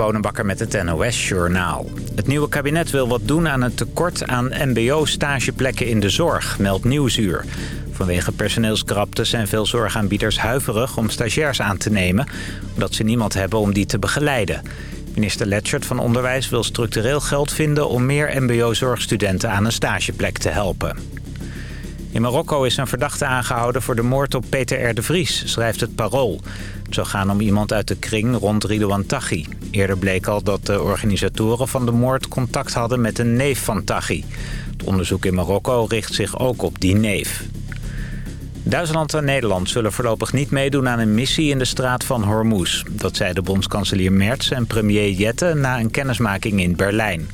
Bonenbakker met het NOS Journaal. Het nieuwe kabinet wil wat doen aan het tekort aan mbo-stageplekken in de zorg, meldt Nieuwsuur. Vanwege personeelskrapte zijn veel zorgaanbieders huiverig om stagiairs aan te nemen... omdat ze niemand hebben om die te begeleiden. Minister Letchert van Onderwijs wil structureel geld vinden... om meer mbo-zorgstudenten aan een stageplek te helpen. In Marokko is een verdachte aangehouden voor de moord op Peter R. de Vries, schrijft het Parool. Het zou gaan om iemand uit de kring rond Ridouan Taghi. Eerder bleek al dat de organisatoren van de moord contact hadden met een neef van Taghi. Het onderzoek in Marokko richt zich ook op die neef. Duitsland en Nederland zullen voorlopig niet meedoen aan een missie in de straat van Hormuz. Dat zei de bondskanselier Merz en premier Jette na een kennismaking in Berlijn.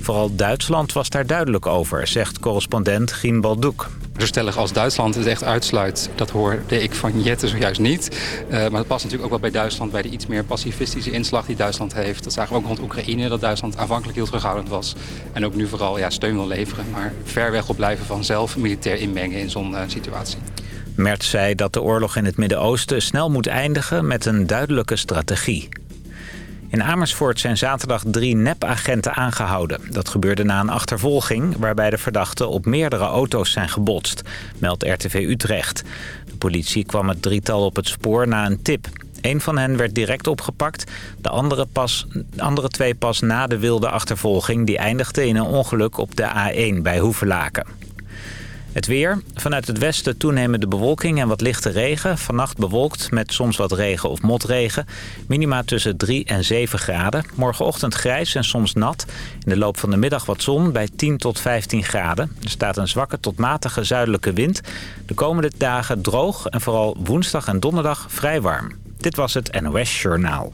Vooral Duitsland was daar duidelijk over, zegt correspondent Gien Baldoek. Stellig als Duitsland het echt uitsluit, dat hoorde ik van Jette zojuist niet. Uh, maar dat past natuurlijk ook wel bij Duitsland, bij de iets meer pacifistische inslag die Duitsland heeft. Dat zagen we ook rond Oekraïne, dat Duitsland aanvankelijk heel terughoudend was. En ook nu vooral ja, steun wil leveren, maar ver weg op blijven van zelf militair inmengen in zo'n uh, situatie. Merz zei dat de oorlog in het Midden-Oosten snel moet eindigen met een duidelijke strategie. In Amersfoort zijn zaterdag drie nepagenten aangehouden. Dat gebeurde na een achtervolging waarbij de verdachten op meerdere auto's zijn gebotst, meldt RTV Utrecht. De politie kwam het drietal op het spoor na een tip. Een van hen werd direct opgepakt, de andere, pas, de andere twee pas na de wilde achtervolging... die eindigde in een ongeluk op de A1 bij Hoevelaken. Het weer. Vanuit het westen toenemende bewolking en wat lichte regen. Vannacht bewolkt met soms wat regen of motregen. Minima tussen 3 en 7 graden. Morgenochtend grijs en soms nat. In de loop van de middag wat zon bij 10 tot 15 graden. Er staat een zwakke tot matige zuidelijke wind. De komende dagen droog en vooral woensdag en donderdag vrij warm. Dit was het NOS Journaal.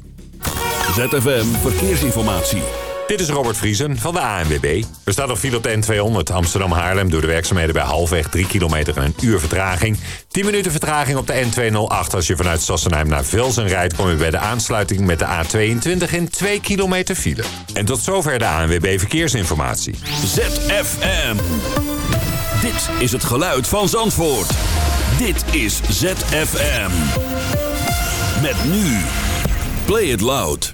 ZFM Verkeersinformatie. Dit is Robert Vriesen van de ANWB. Er staat nog file op de N200 Amsterdam-Haarlem... door de werkzaamheden bij halfweg 3 kilometer en een uur vertraging. 10 minuten vertraging op de N208 als je vanuit Sassenheim naar Velsen rijdt... kom je bij de aansluiting met de A22 in 2 kilometer file. En tot zover de ANWB Verkeersinformatie. ZFM. Dit is het geluid van Zandvoort. Dit is ZFM. Met nu. Play it loud.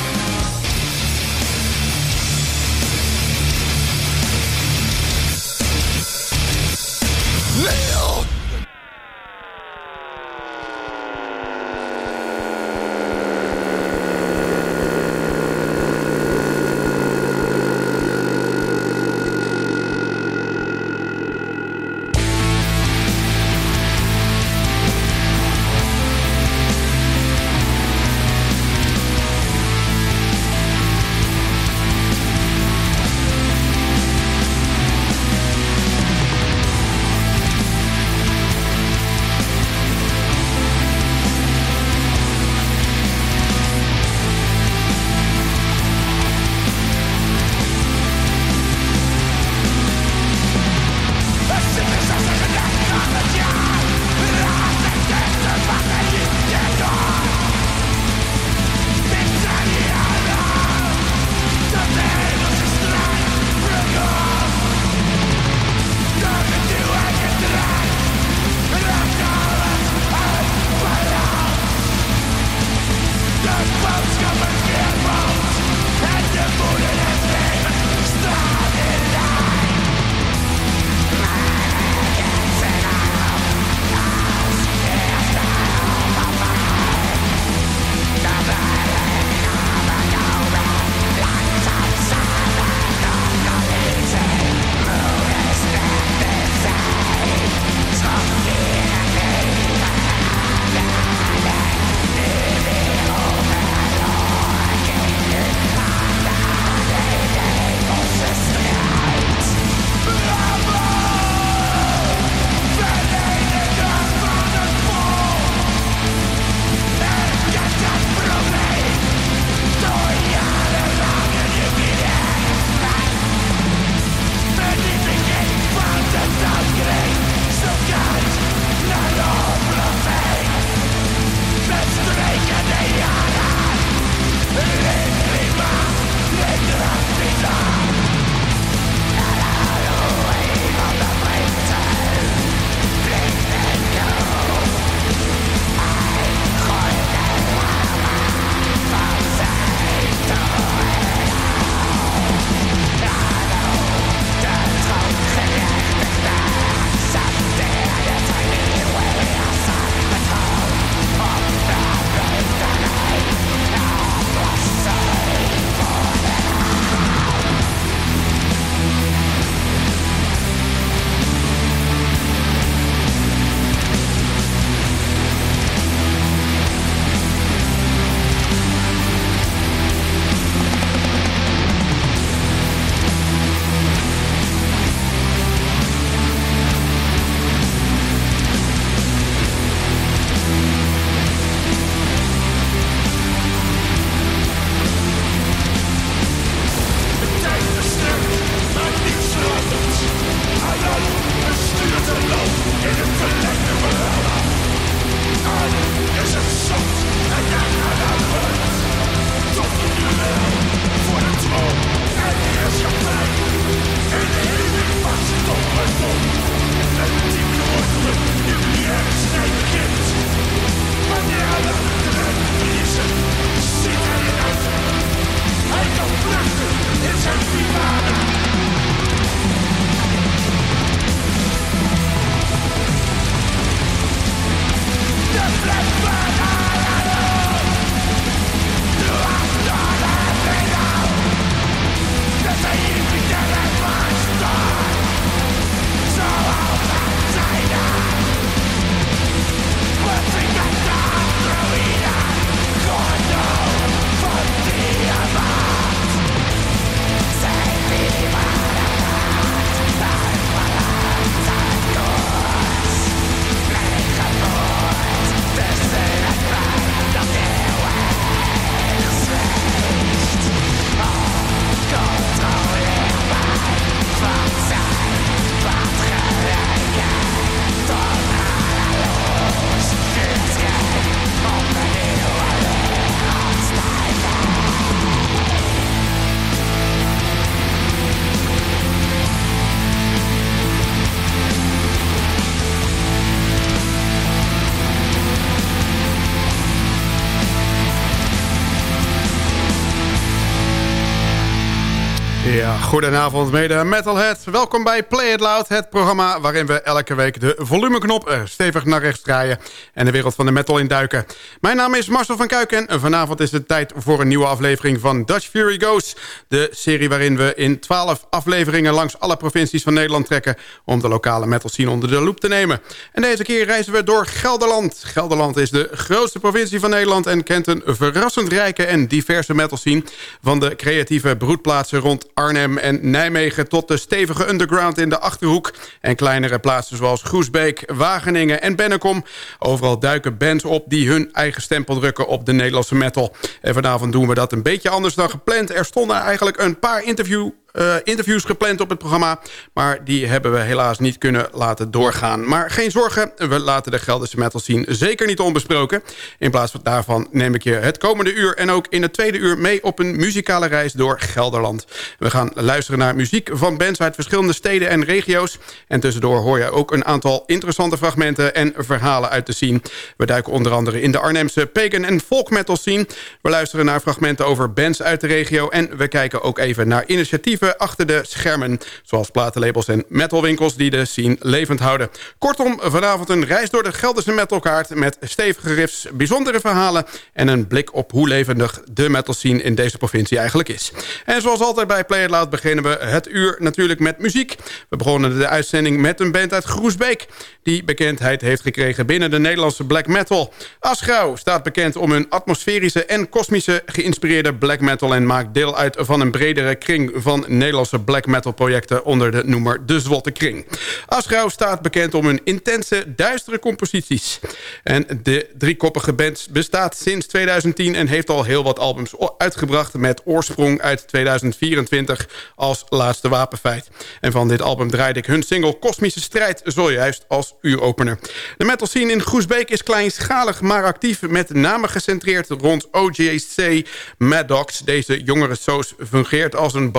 Goedenavond mede metalheads. Welkom bij Play It Loud, het programma waarin we elke week de volumeknop stevig naar rechts draaien en de wereld van de metal induiken. Mijn naam is Marcel van Kuiken en vanavond is het tijd voor een nieuwe aflevering van Dutch Fury Goes. De serie waarin we in 12 afleveringen langs alle provincies van Nederland trekken om de lokale metal scene onder de loep te nemen. En deze keer reizen we door Gelderland. Gelderland is de grootste provincie van Nederland en kent een verrassend rijke en diverse metal scene van de creatieve broedplaatsen rond Arnhem en Nijmegen... tot de stevige underground in de Achterhoek... en kleinere plaatsen zoals Groesbeek, Wageningen en Bennekom. Overal duiken bands op die hun eigen stempel drukken op de Nederlandse metal. En vanavond doen we dat een beetje anders dan gepland. Er stonden eigenlijk een paar interview uh, interviews gepland op het programma. Maar die hebben we helaas niet kunnen laten doorgaan. Maar geen zorgen, we laten de Gelderse metal zien zeker niet onbesproken. In plaats daarvan neem ik je het komende uur en ook in het tweede uur mee op een muzikale reis door Gelderland. We gaan luisteren naar muziek van bands uit verschillende steden en regio's. En tussendoor hoor je ook een aantal interessante fragmenten en verhalen uit te zien. We duiken onder andere in de Arnhemse pagan en folk metal scene. We luisteren naar fragmenten over bands uit de regio. En we kijken ook even naar initiatieven achter de schermen. Zoals platenlabels en metalwinkels die de scene levend houden. Kortom, vanavond een reis door de Gelderse metalkaart... met stevige riffs, bijzondere verhalen... en een blik op hoe levendig de metal scene in deze provincie eigenlijk is. En zoals altijd bij Play It beginnen we het uur natuurlijk met muziek. We begonnen de uitzending met een band uit Groesbeek... die bekendheid heeft gekregen binnen de Nederlandse black metal. Asgrauw staat bekend om hun atmosferische en kosmische geïnspireerde black metal... en maakt deel uit van een bredere kring van Nederlandse black metal projecten onder de noemer De Zwotte Kring. Asgrauw staat bekend om hun intense, duistere composities. En de driekoppige band bestaat sinds 2010 en heeft al heel wat albums uitgebracht... met oorsprong uit 2024 als laatste wapenfeit. En van dit album draaide ik hun single Kosmische Strijd zojuist als uuropener. De metal scene in Groesbeek is kleinschalig, maar actief... met name gecentreerd rond OJC Maddox. Deze jongere soos fungeert als een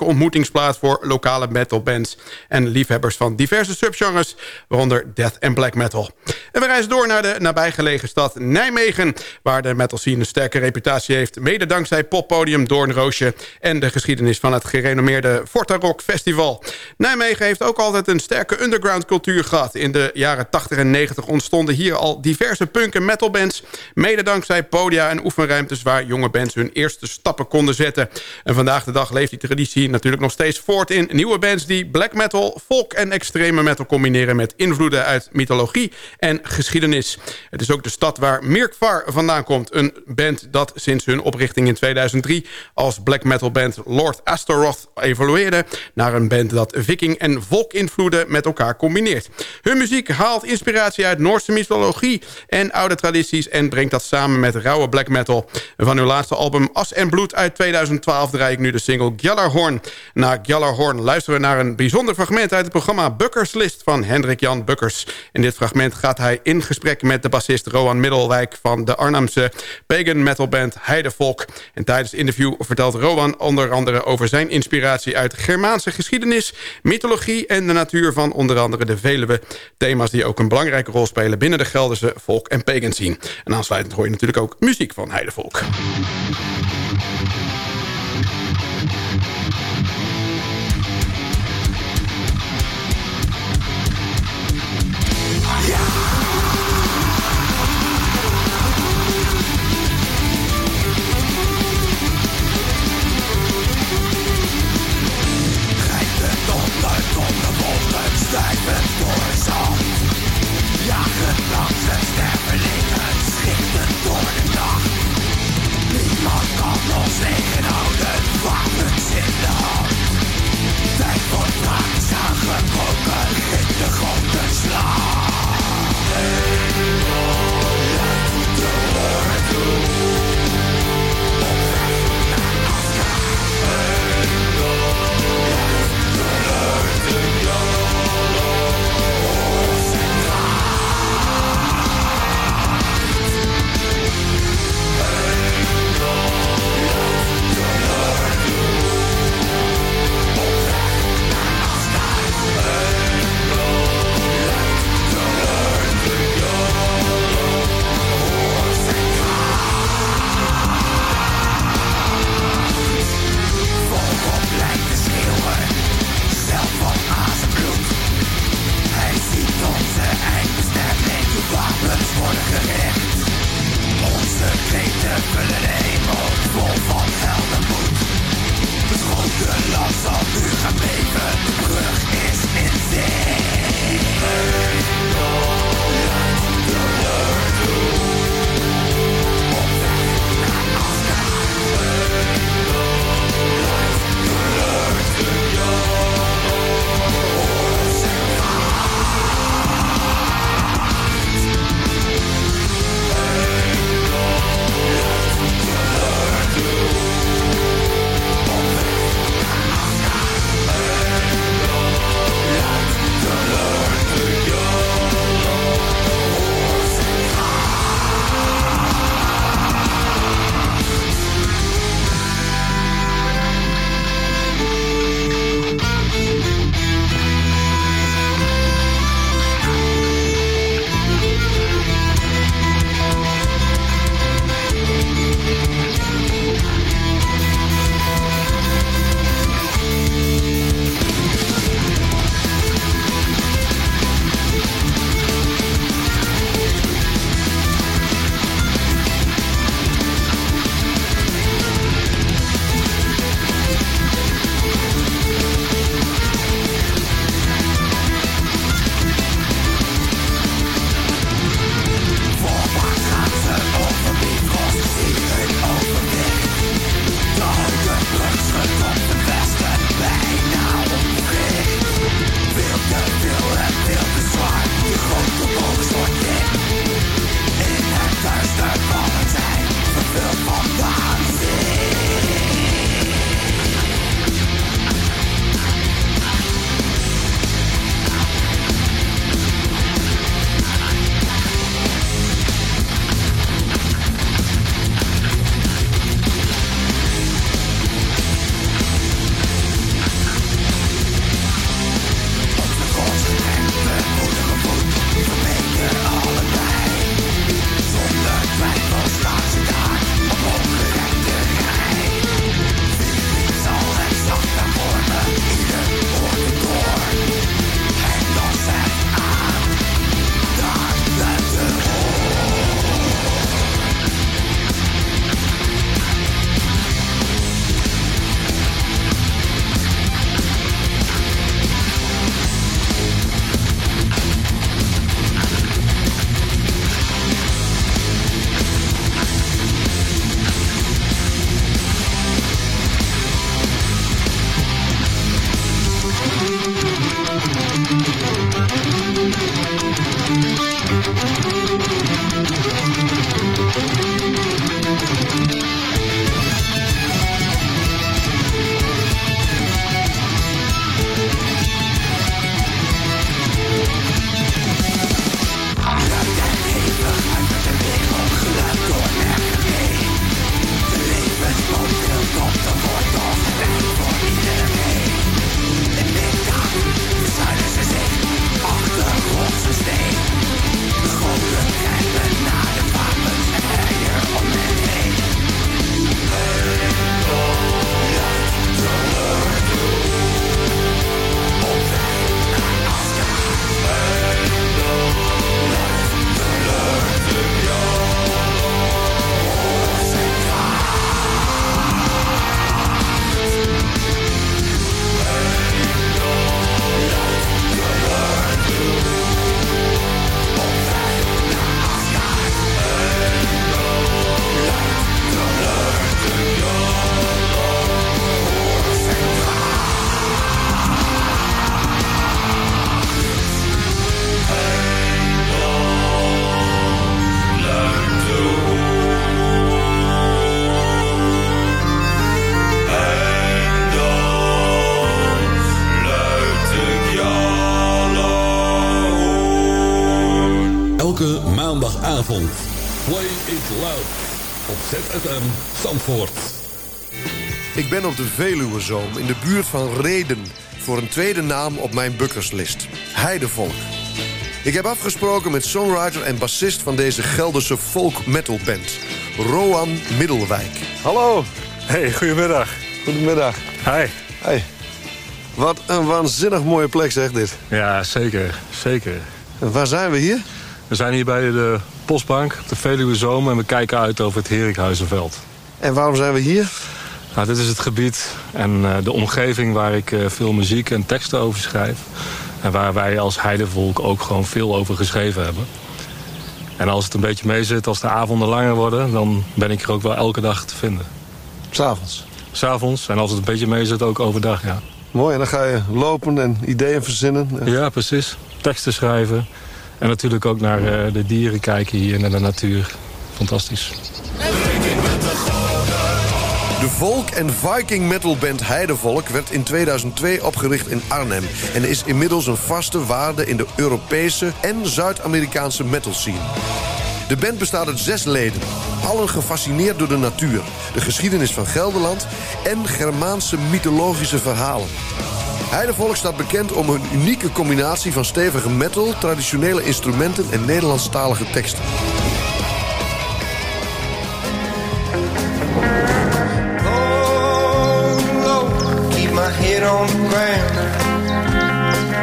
ontmoetingsplaats voor lokale metalbands en liefhebbers van diverse subgenres, waaronder death en black metal. En we reizen door naar de nabijgelegen stad Nijmegen, waar de metal scene een sterke reputatie heeft, mede dankzij poppodium Doornroosje en de geschiedenis van het gerenommeerde Forta Rock Festival. Nijmegen heeft ook altijd een sterke underground cultuur gehad. In de jaren 80 en 90 ontstonden hier al diverse punk en metalbands, mede dankzij podia en oefenruimtes waar jonge bands hun eerste stappen konden zetten. En vandaag de dag leeft die traditie natuurlijk nog steeds voort in nieuwe bands... die black metal, folk en extreme metal combineren... met invloeden uit mythologie en geschiedenis. Het is ook de stad waar Mirkvar vandaan komt. Een band dat sinds hun oprichting in 2003... als black metal band Lord Astaroth evolueerde... naar een band dat viking en volk invloeden met elkaar combineert. Hun muziek haalt inspiratie uit Noorse mythologie en oude tradities... en brengt dat samen met rauwe black metal. Van hun laatste album As en Bloed uit 2012 draai ik nu de single Gjallarhorn na Gjallarhorn luisteren we naar een bijzonder fragment... uit het programma Bukkers List van Hendrik Jan Bukkers. In dit fragment gaat hij in gesprek met de bassist Rowan Middelwijk... van de Arnhemse pagan metalband Heidevolk. En tijdens het interview vertelt Rowan onder andere over zijn inspiratie... uit Germaanse geschiedenis, mythologie en de natuur van onder andere de Veluwe. Thema's die ook een belangrijke rol spelen binnen de Gelderse volk- en pagan scene. En aansluitend hoor je natuurlijk ook muziek van Heidevolk. Zandvoort. Ik ben op de Veluwezoom in de buurt van Reden... voor een tweede naam op mijn bukkerslist. Heidevolk. Ik heb afgesproken met songwriter en bassist van deze Gelderse folk metal band. Roan Middelwijk. Hallo. Hey, goedemiddag. Goedemiddag. Hi. Hey. Wat een waanzinnig mooie plek zeg dit. Ja, zeker. Zeker. En waar zijn we hier? We zijn hier bij de Postbank op de Veluwe Zoom... en we kijken uit over het Herikhuizenveld. En waarom zijn we hier? Nou, dit is het gebied en uh, de omgeving waar ik uh, veel muziek en teksten over schrijf. En waar wij als heidevolk ook gewoon veel over geschreven hebben. En als het een beetje meezit, als de avonden langer worden... dan ben ik er ook wel elke dag te vinden. S'avonds? S'avonds. En als het een beetje meezit, ook overdag, ja. Mooi, en dan ga je lopen en ideeën verzinnen. Ja, precies. Teksten schrijven. En natuurlijk ook naar uh, de dieren kijken hier, naar de natuur. Fantastisch. De volk- en viking metalband Heidevolk werd in 2002 opgericht in Arnhem... en is inmiddels een vaste waarde in de Europese en Zuid-Amerikaanse metal scene. De band bestaat uit zes leden, allen gefascineerd door de natuur... de geschiedenis van Gelderland en Germaanse mythologische verhalen. Heidevolk staat bekend om een unieke combinatie van stevige metal... traditionele instrumenten en Nederlandstalige teksten.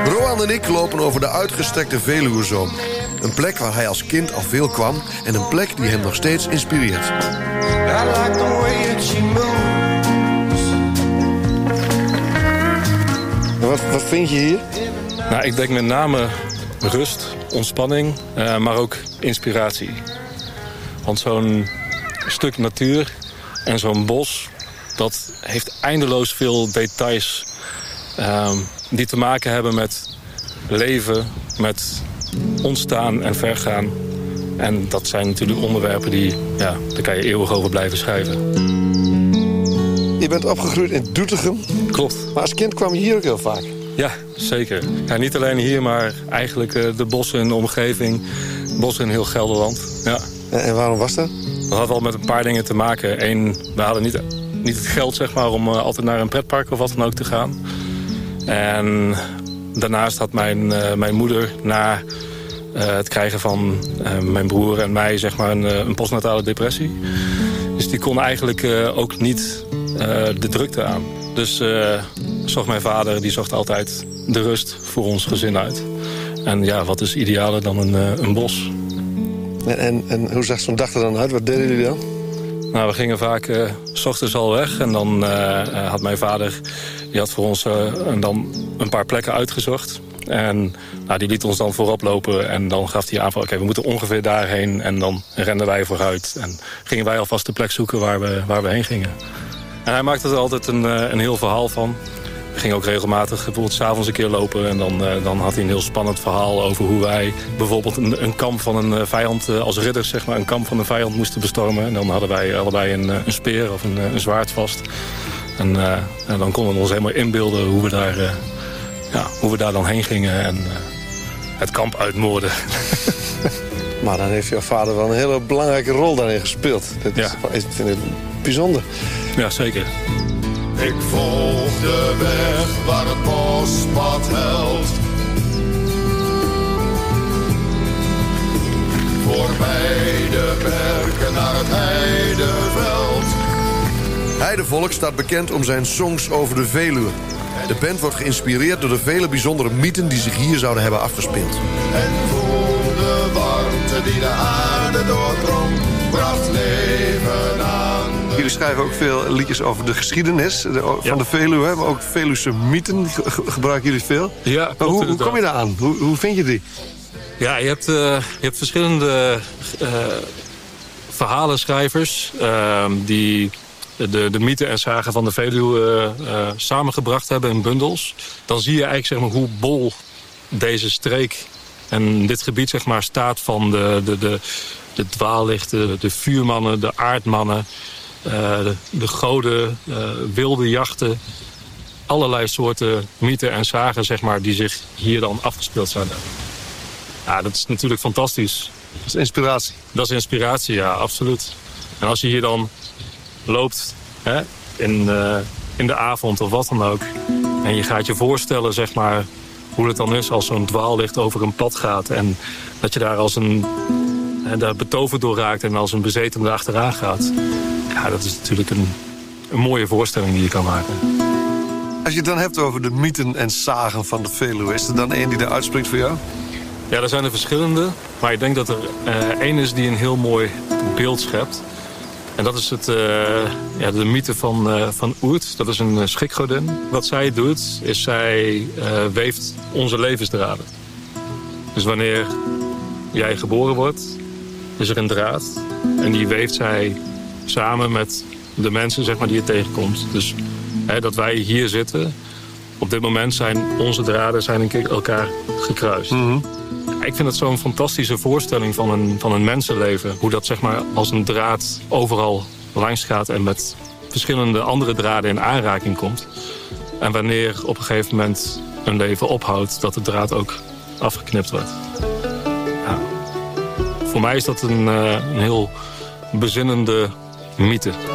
Roan en ik lopen over de uitgestrekte Veluwezoom. Een plek waar hij als kind al veel kwam... en een plek die hem nog steeds inspireert. Wat, wat vind je hier? Nou, ik denk met name rust, ontspanning, uh, maar ook inspiratie. Want zo'n stuk natuur en zo'n bos... dat heeft eindeloos veel details... Uh, die te maken hebben met leven, met ontstaan en vergaan. En dat zijn natuurlijk onderwerpen die, ja, daar kan je eeuwig over blijven schrijven. Je bent opgegroeid in Doetinchem. Klopt. Maar als kind kwam je hier ook heel vaak. Ja, zeker. Ja, niet alleen hier, maar eigenlijk uh, de bossen in de omgeving. Bossen in heel Gelderland. Ja. En, waarom was dat? Dat had wel met een paar dingen te maken. Eén, we hadden niet, niet het geld zeg maar, om uh, altijd naar een pretpark of wat dan ook te gaan. En daarnaast had mijn, uh, mijn moeder na uh, het krijgen van uh, mijn broer en mij zeg maar, een, een postnatale depressie. Dus die kon eigenlijk ook niet de drukte aan. Dus zocht mijn vader, die zocht altijd de rust voor ons gezin uit. En ja, wat is idealer dan een, een bos? En, en, en hoe zag zo'n dag er dan uit? Wat deden jullie dan? Nou, we gingen vaak uh, s ochtends al weg. En dan uh, had mijn vader die had voor ons uh, dan een paar plekken uitgezocht. En nou, die liet ons dan voorop lopen. En dan gaf hij aan van, oké, we moeten ongeveer daarheen. En dan renden wij vooruit. En gingen wij alvast de plek zoeken waar we, waar we heen gingen. En hij maakte er altijd een, een heel verhaal van. We gingen ook regelmatig bijvoorbeeld s'avonds een keer lopen. En dan, uh, dan had hij een heel spannend verhaal over hoe wij bijvoorbeeld een, een kamp van een vijand... Als ridders zeg maar, een kamp van een vijand moesten bestormen. En dan hadden wij allebei een, een speer of een, een zwaard vast. En, uh, en, dan konden we ons helemaal inbeelden hoe we daar, ja, hoe we daar dan heen gingen. En het kamp uitmoorden. maar dan heeft jouw vader wel een hele belangrijke rol daarin gespeeld. Dat ja. is, ik vind het bijzonder. Ja, zeker. Ik volg de weg waar het bospad helpt. Voorbij de berken naar het heideveld. Heidevolk staat bekend om zijn songs over de Veluwe. De band wordt geïnspireerd door de vele bijzondere mythen die zich hier zouden hebben afgespeeld. En voel de warmte die de aarde doordrong, bracht leven aan. Jullie schrijven ook veel liedjes over de geschiedenis de, van Ja. de Veluwe. Maar ook Veluwse mythen ge- ge- gebruiken jullie veel. Ja, Maar hoe, hoe kom je daar aan? Hoe, hoe vind je die? Ja, je hebt, eh, je hebt verschillende eh, verhalenschrijvers... eh, die de, de mythen en zagen van de Veluwe eh, samengebracht hebben in bundels. Dan zie je eigenlijk zeg maar, hoe bol deze streek en dit gebied zeg maar, staat van de, de, de, de dwaallichten, de vuurmannen, de aardmannen... eh, de, de goden, eh, wilde jachten... allerlei soorten mythen en zagen zeg maar, die zich hier dan afgespeeld zijn. Ja, dat is natuurlijk fantastisch. Dat is inspiratie. Dat is inspiratie, ja, absoluut. En als je hier dan loopt hè, in, uh, in de avond of wat dan ook... en je gaat je voorstellen, zeg maar, hoe het dan is als zo'n dwaallicht over een pad gaat... en dat je daar als een hè, daar betoverd door raakt en als een bezetene achteraan gaat... ja, dat is natuurlijk een, een mooie voorstelling die je kan maken. Als je het dan hebt over de mythen en zagen van de Veluwe... is er dan één die daar uitspringt voor jou? Ja, er zijn er verschillende. Maar ik denk dat er uh, één is die een heel mooi beeld schept. En dat is het, uh, ja, de mythe van, uh, van Oert. Dat is een schikgodin. Wat zij doet, is zij weeft onze levensdraden. Dus wanneer jij geboren wordt, is er een draad. En die weeft zij samen met de mensen zeg maar, die je tegenkomt. Dus hè, dat wij hier zitten, op dit moment zijn onze draden zijn een keer elkaar gekruist. -hmm. Ik vind het zo'n fantastische voorstelling van een, van een mensenleven. Hoe dat zeg maar als een draad overal langs gaat en met verschillende andere draden in aanraking komt. En wanneer op een gegeven moment een leven ophoudt, dat de draad ook afgeknipt wordt. Ja. Voor mij is dat een, een heel bezinnende mythe.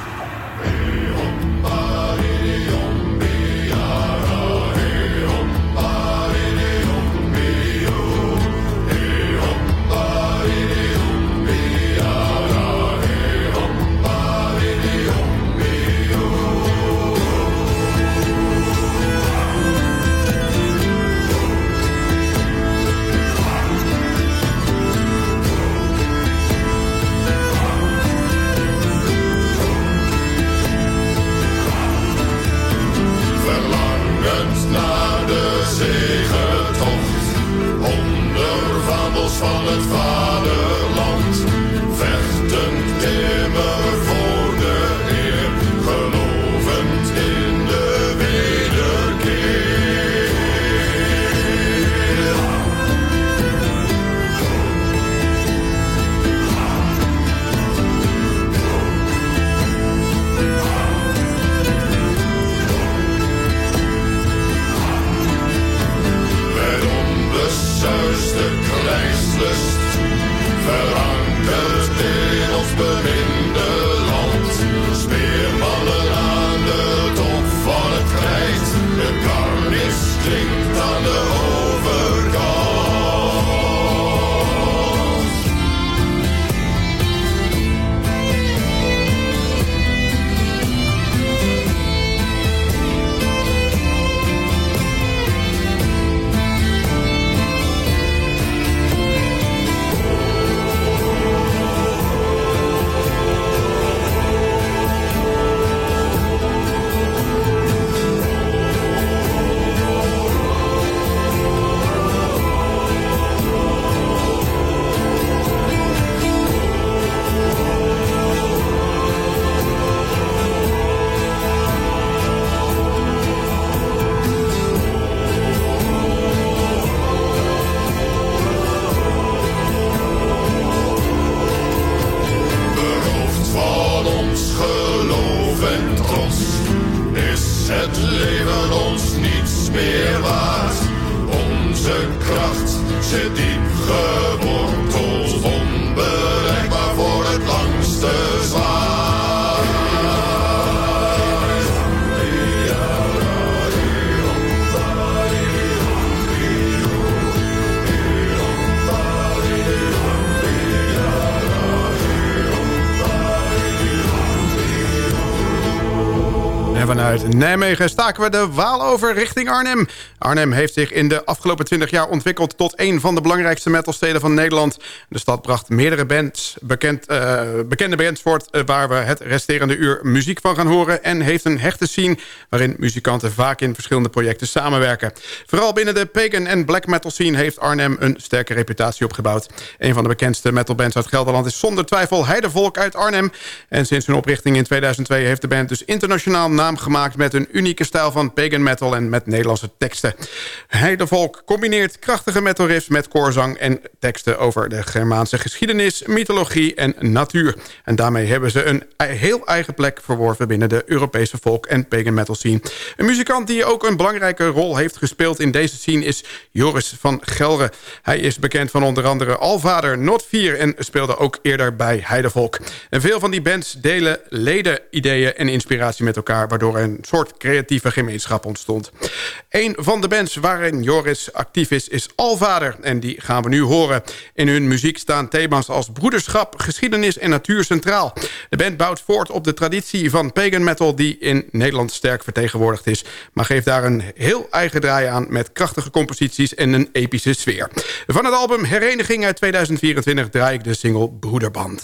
Nijmegen we de Waal over richting Arnhem. Arnhem heeft zich in de afgelopen 20 jaar ontwikkeld... tot een van de belangrijkste metalsteden van Nederland. De stad bracht meerdere bands, bekend, uh, bekende bands voort... Uh, waar we het resterende uur muziek van gaan horen... en heeft een hechte scene waarin muzikanten vaak in verschillende projecten samenwerken. Vooral binnen de pagan en black metal scene... heeft Arnhem een sterke reputatie opgebouwd. Een van de bekendste metalbands uit Gelderland is zonder twijfel Heidevolk uit Arnhem. En sinds hun oprichting in 2002 heeft de band dus internationaal naam gemaakt gemaakt met een unieke stijl van pagan metal en met Nederlandse teksten. Heidevolk combineert krachtige metal riffs met koorzang en teksten over de Germaanse geschiedenis, mythologie en natuur. En daarmee hebben ze een heel eigen plek verworven binnen de Europese folk- en pagan metal scene. Een muzikant die ook een belangrijke rol heeft gespeeld in deze scene is Joris van Gelre. Hij is bekend van onder andere Alvader, Not 4 en speelde ook eerder bij Heidevolk. En veel van die bands delen leden, ideeën en inspiratie met elkaar... waardoor een soort gemeenschap ontstond. Een van de bands waarin Joris actief is, is Alvader. En die gaan we nu horen. In hun muziek staan thema's als broederschap, geschiedenis en natuur centraal. De band bouwt voort op de traditie van pagan metal... die in Nederland sterk vertegenwoordigd is... maar geeft daar een heel eigen draai aan... met krachtige composities en een epische sfeer. Van het album Hereniging uit 2024 draai ik de single Broederband.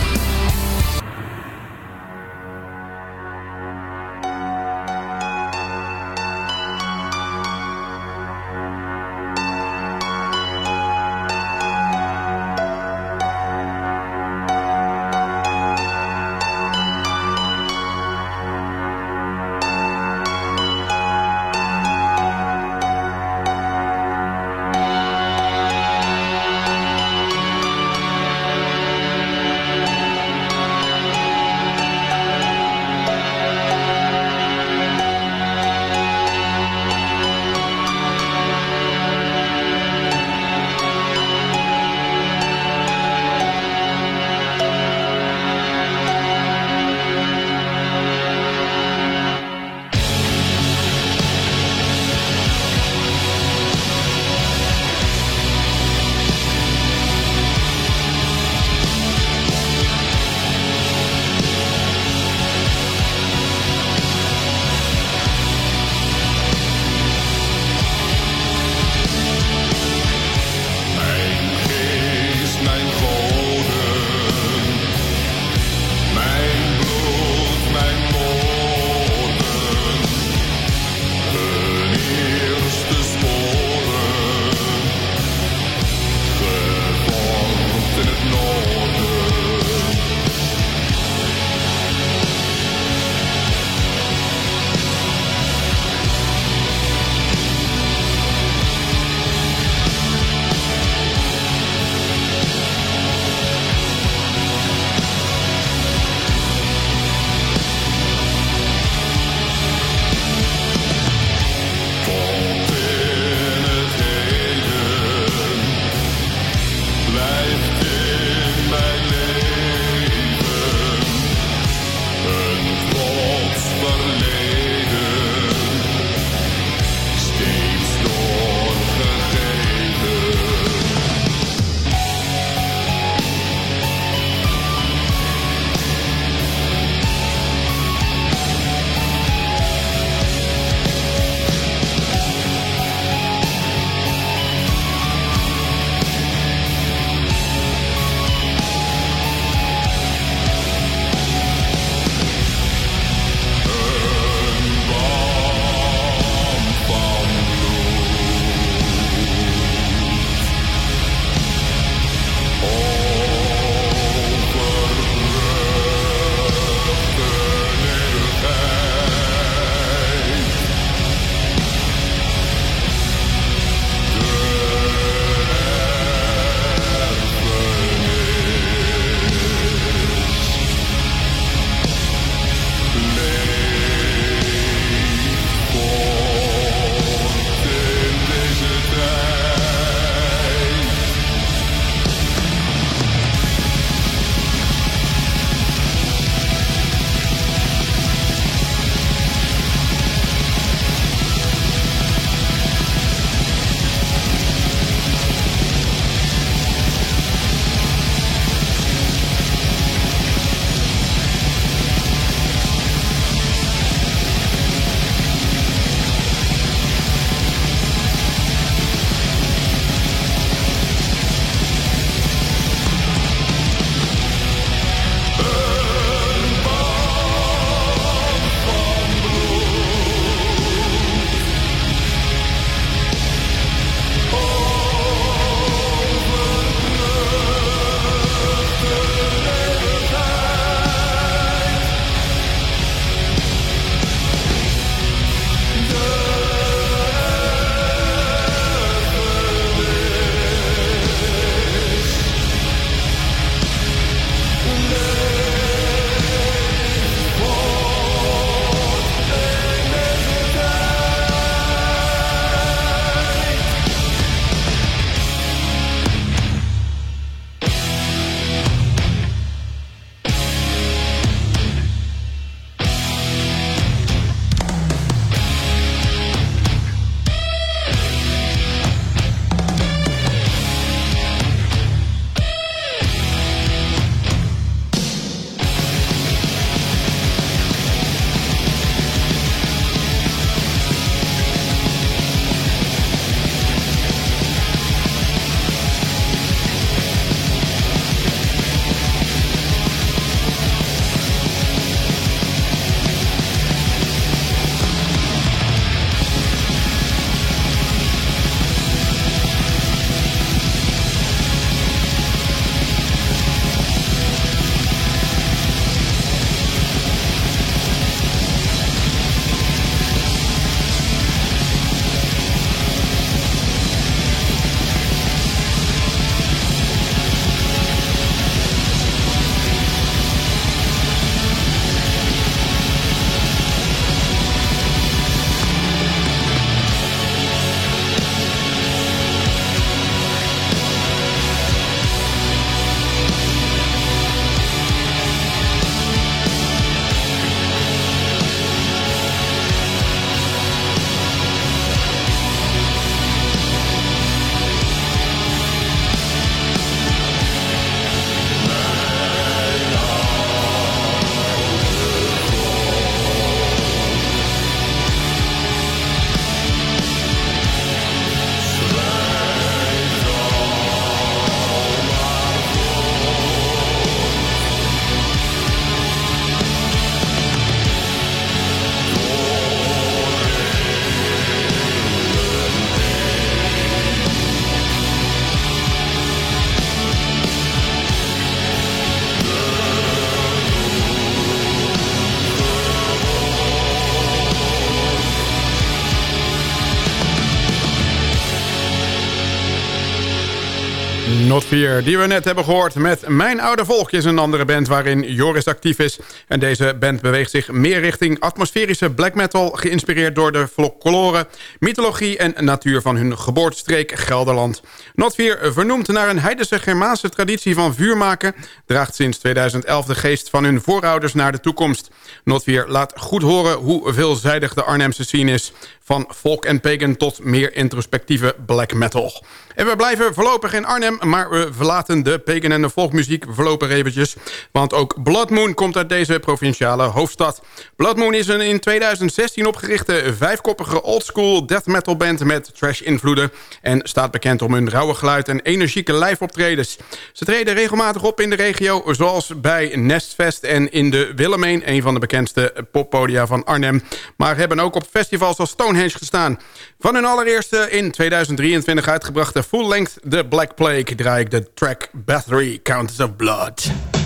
Die we net hebben gehoord met Mijn Oude Volk... is een andere band waarin Joris actief is. En deze band beweegt zich meer richting atmosferische black metal... geïnspireerd door de folklore, mythologie en natuur van hun geboortestreek Gelderland. Not Fear, vernoemd naar een heidense Germaanse traditie van vuurmaken... draagt sinds 2011 de geest van hun voorouders naar de toekomst. Not Fear laat goed horen hoe veelzijdig de Arnhemse scene is... van folk en pagan tot meer introspectieve black metal. En we blijven voorlopig in Arnhem, maar we verlaten de pagan en de folkmuziek voorlopig eventjes. Want ook Blood Moon komt uit deze provinciale hoofdstad. Blood Moon is een in 2016 opgerichte vijfkoppige oldschool death metal band met trash invloeden. En staat bekend om hun rauwe geluid en energieke live optredens. Ze treden regelmatig op in de regio, zoals bij Nestfest en in de Willemeen, een van de bekendste poppodia van Arnhem. Maar hebben ook op festivals als Stonehenge gestaan. Van hun allereerste in 2023 uitgebrachte full-length The Black Plague... draai ik de track Battery Countess of Blood.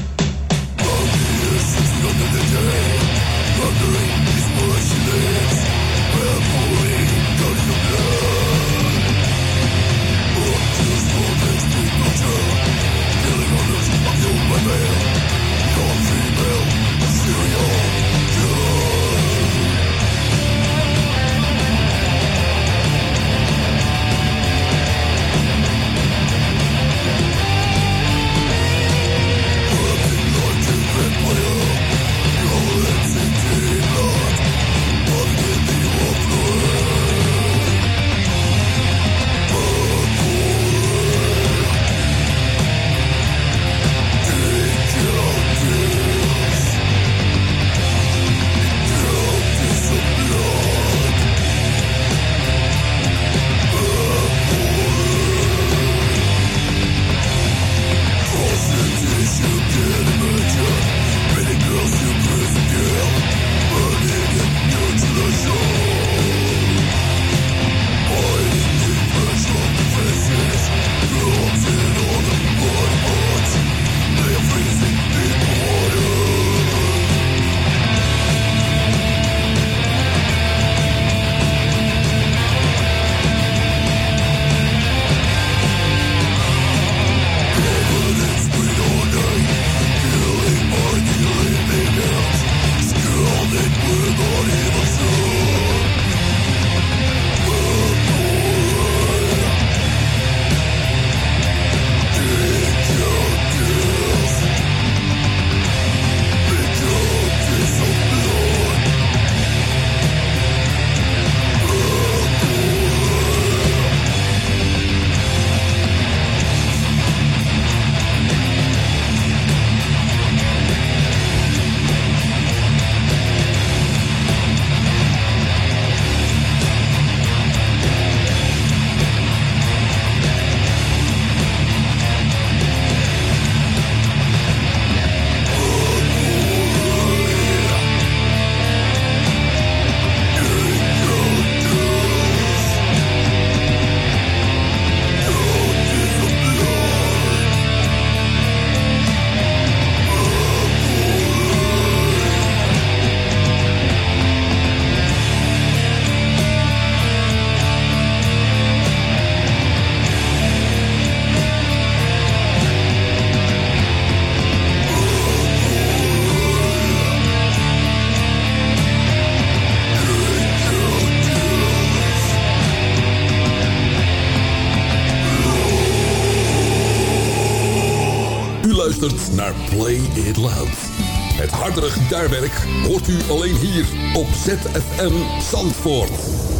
Naar Play It Loud. Het hardere gitaarwerk hoort u alleen hier op ZFM Zandvoort.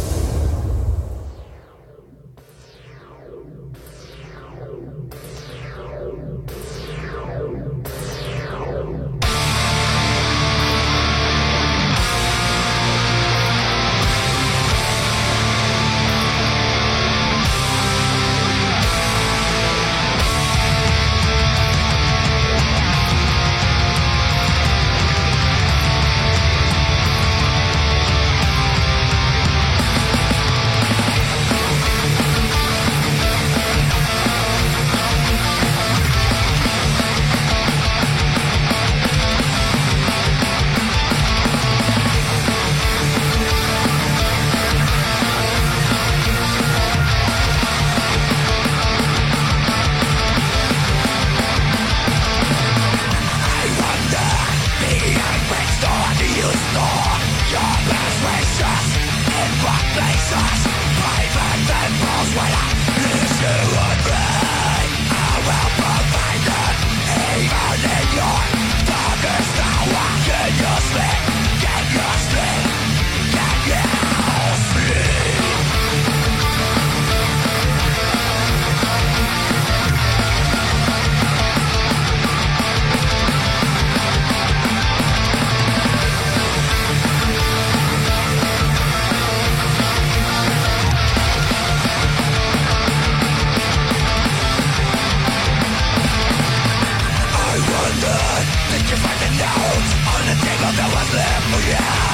I was for you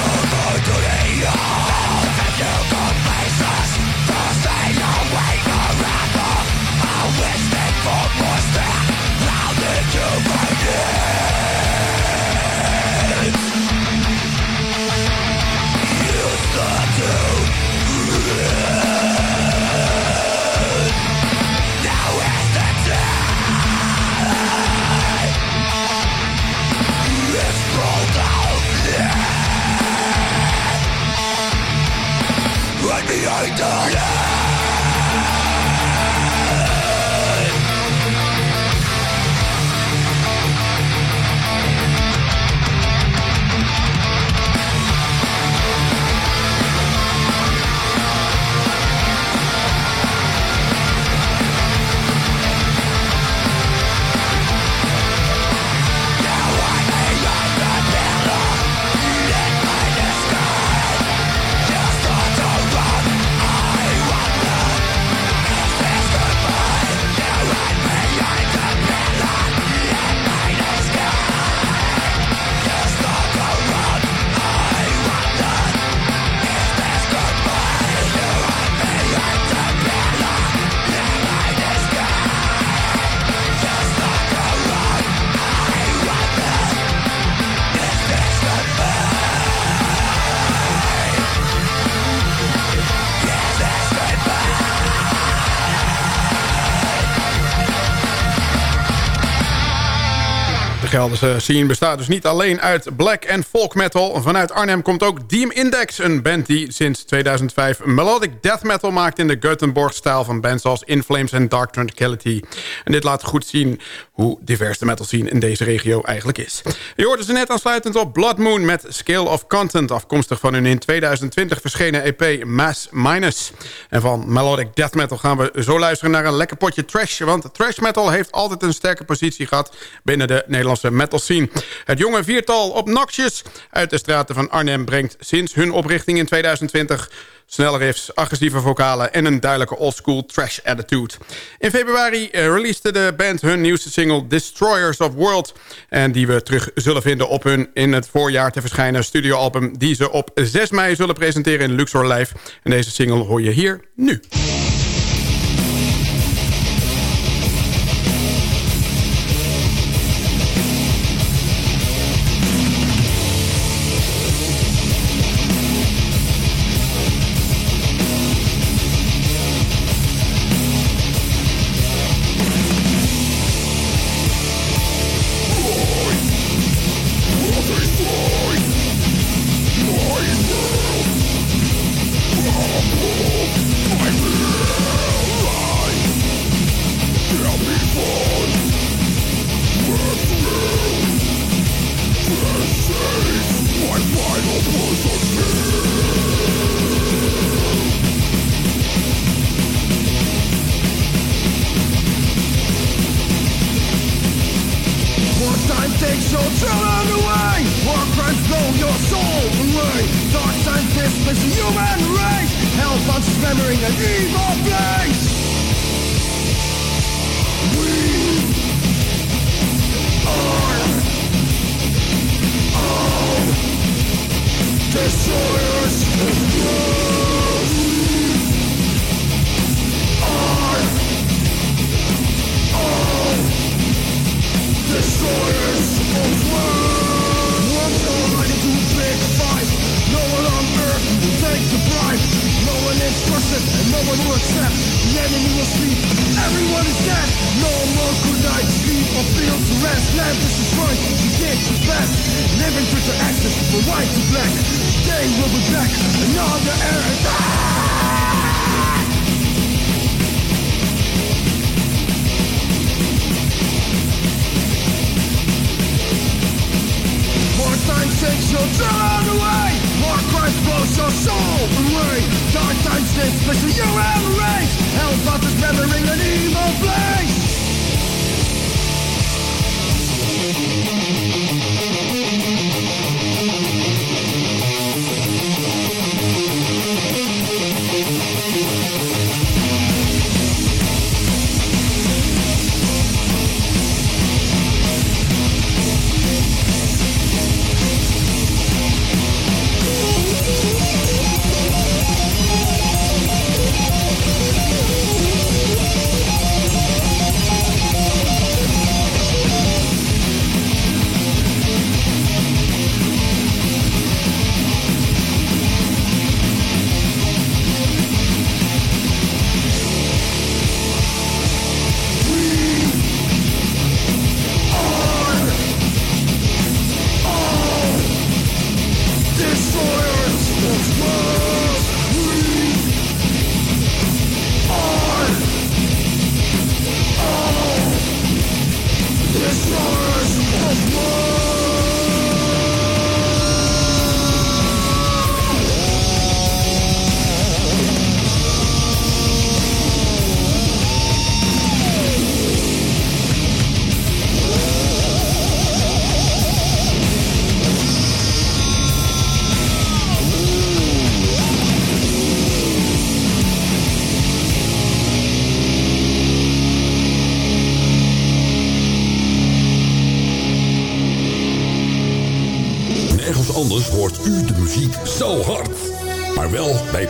Come to Gelderse scene bestaat dus niet alleen uit black en folk metal. Vanuit Arnhem komt ook Deem Index, een band die sinds 2005 melodic death metal maakt... in de Göteborg-stijl van bands als In Flames en Dark Tranquility. En dit laat goed zien hoe divers de metal scene in deze regio eigenlijk is. Je hoorde ze net aansluitend op Blood Moon met Scale of Content... afkomstig van hun in 2020 verschenen EP Mass Minus. En van melodic death metal gaan we zo luisteren naar een lekker potje trash... want trash metal heeft altijd een sterke positie gehad binnen de Nederlandse metal scene. Het jonge viertal Obnoxious uit de straten van Arnhem... brengt sinds hun oprichting in 2020 snelle riffs, agressieve vocalen... en een duidelijke oldschool trash attitude. In februari uh, releaste de band hun nieuwste single Destroyers of World... en die we terug zullen vinden op hun in het voorjaar te verschijnen studioalbum... die ze op 6 mei zullen presenteren in Luxor Live. En deze single hoor je hier nu.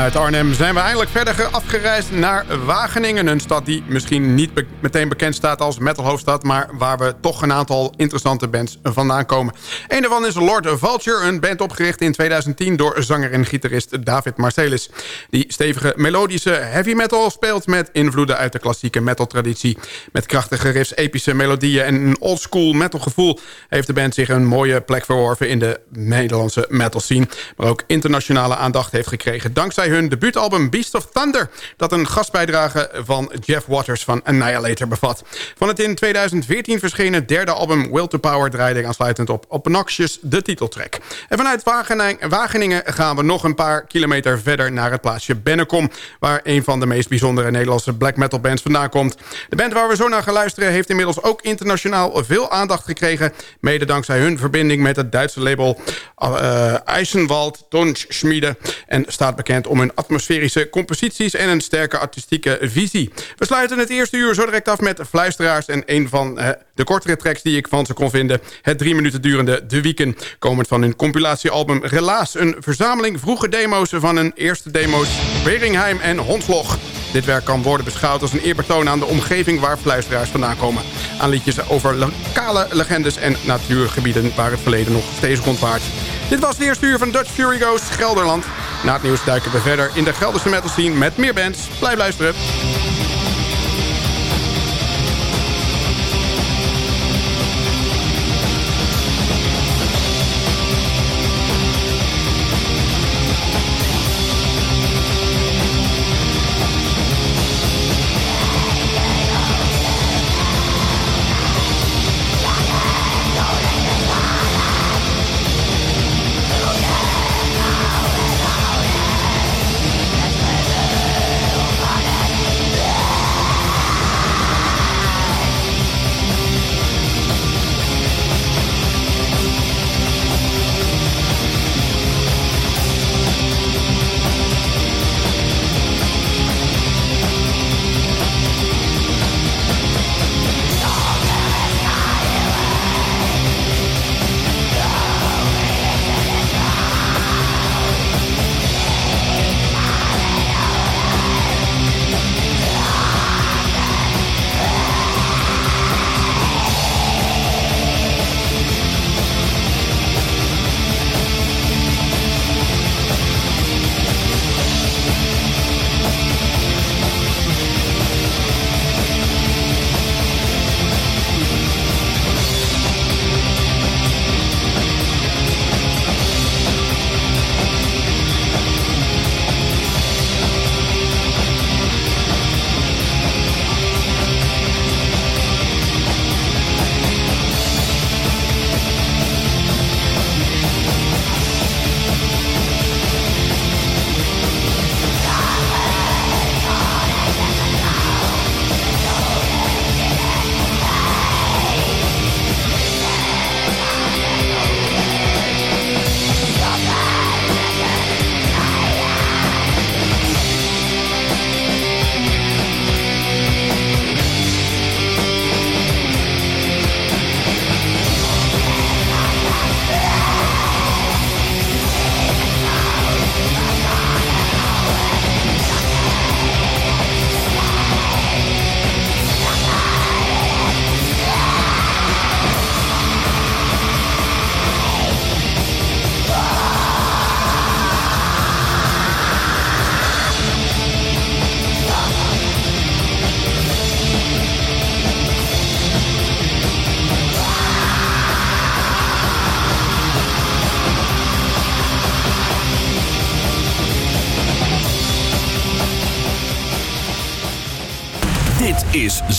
Vanuit Arnhem zijn we eindelijk verder afgereisd naar Wageningen. Een stad die misschien niet meteen bekend staat als metalhoofdstad... maar waar we toch een aantal interessante bands vandaan komen. Een daarvan is Lord Vulture, een band opgericht in 2010... door zanger en gitarist David Marcelis. Die stevige melodische heavy metal speelt met invloeden uit de klassieke metal-traditie. Met krachtige riffs, epische melodieën en een oldschool metal gevoel... heeft de band zich een mooie plek verworven in de Nederlandse metal scene... maar ook internationale aandacht heeft gekregen dankzij hun debuutalbum Beast of Thunder... dat een gastbijdrage van Jeff Waters van Annihilator bevat. Van het in 2014 verschenen derde album Will to Power... draaide aansluitend op Obnoxious de titeltrack. En vanuit Wageningen gaan we nog een paar kilometer verder... naar het plaatsje Bennekom... waar een van de meest bijzondere Nederlandse black metal bands vandaan komt. De band waar we zo naar gaan luisteren... heeft inmiddels ook internationaal veel aandacht gekregen... mede dankzij hun verbinding met het Duitse label uh, Eisenwald Tonschmiede... en staat bekend om hun atmosferische composities... en een sterke artistieke visie. We sluiten het eerste uur zo direct af met Fluisteraars... en een van uh, de kortere tracks die ik van ze kon vinden... het drie minuten durende De Weekend... komend van hun compilatiealbum Relaas... een verzameling vroege demo's van hun eerste demo's... Beringheim en Hondslog. Dit werk kan worden beschouwd als een eerbetoon aan de omgeving... waar fluisteraars vandaan komen. Aan liedjes over lokale legendes en natuurgebieden... waar het verleden nog steeds rondwaart. Dit was het eerste uur van Dutch Fury Goes Gelderland. Na het nieuws duiken we verder in de Gelderse metal scene met meer bands. Blijf luisteren.